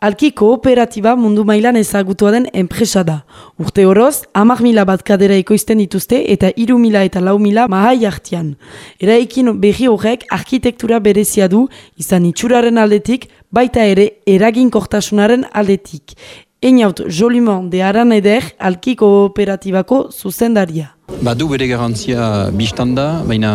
Alki kooperatiba mundu mailan ezagutua den enpresa da. Urte horoz, amak mila bat kadera ekoizten dituzte eta iru mila eta lau mila mahai hartian. Eraikin behi horrek arkitektura berezia du izan itxuraren aldetik, baita ere eraginkortasunaren aldetik. Einaut Joliman de Aran eder alki kooperatibako zuzendaria. Badu bere garantzia biztan da, baina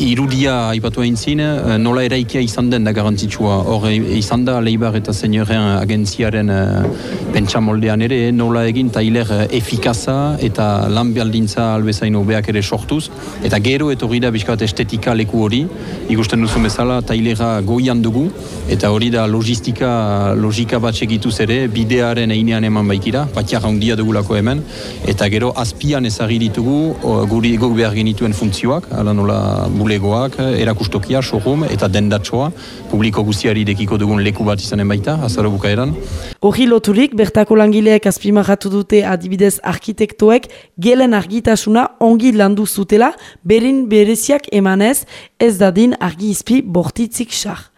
irudia aipatu egin zin, eh, nola eraikia izan den da garantzitsua. Hor izan da Leibar eta Senioren agentziaren uh, pentsa moldean ere, nola egin tailer efikaza eta lan bealdintza albezaino beak ere sortuz. Eta gero etorri da bizkat estetika leku hori, ikusten duzu bezala tailera goian dugu, eta hori da logistika, logika bat segituz ere, bidearen einean eman baikira, patiara handia dugulako hemen, eta gero azpian ezagir ditugu guri guk behar genituen funtzioak, ala nola bulegoak, erakustokia, showroom eta dendatsoa, publiko guztiari dekiko dugun leku bat izanen baita, azaro bukaeran. Horri loturik, bertako langileek azpimarratu dute adibidez arkitektoek gelen argitasuna ongi landu zutela, berin bereziak emanez ez dadin argi izpi bortitzik xar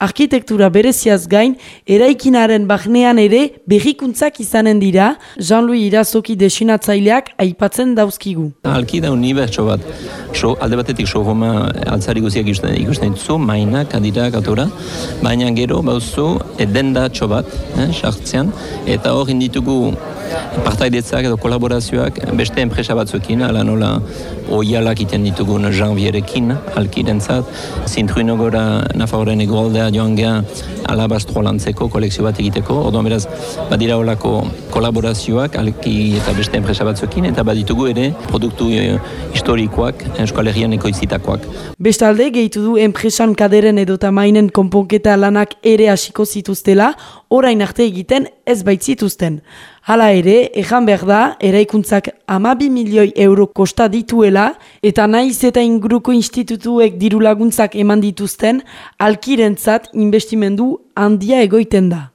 arkitektura bereziaz gain, eraikinaren bahnean ere berrikuntzak izanen dira, Jean-Louis Irazoki desinatzaileak aipatzen dauzkigu. Alki da unibertso bat, so, alde batetik so goma altzari guziak ikusten, ikusten zu, mainak, adirak, atora, baina gero bauzu edenda bat, eh, sartzean, eta hor inditugu partaidetzak edo kolaborazioak beste enpresa batzuekin, ala nola oialak iten ditugun janvierekin, alkirentzat, zintruino gora Nafarroren egoaldea joan geha alabastro lantzeko, kolekzio bat egiteko, orduan beraz, badira olako kolaborazioak, alki eta beste enpresa batzuekin, eta baditugu ere produktu e, historikoak, eskualerian ekoizitakoak. Bestalde, gehitu du enpresan kaderen edo tamainen konponketa lanak ere hasiko zituztela, orain arte egiten ez baitzituzten. Hala ere, ejan behar da, eraikuntzak amabi milioi euro kosta dituela, eta naiz eta inguruko institutuek diru laguntzak eman dituzten, alkirentzat investimendu handia egoiten da.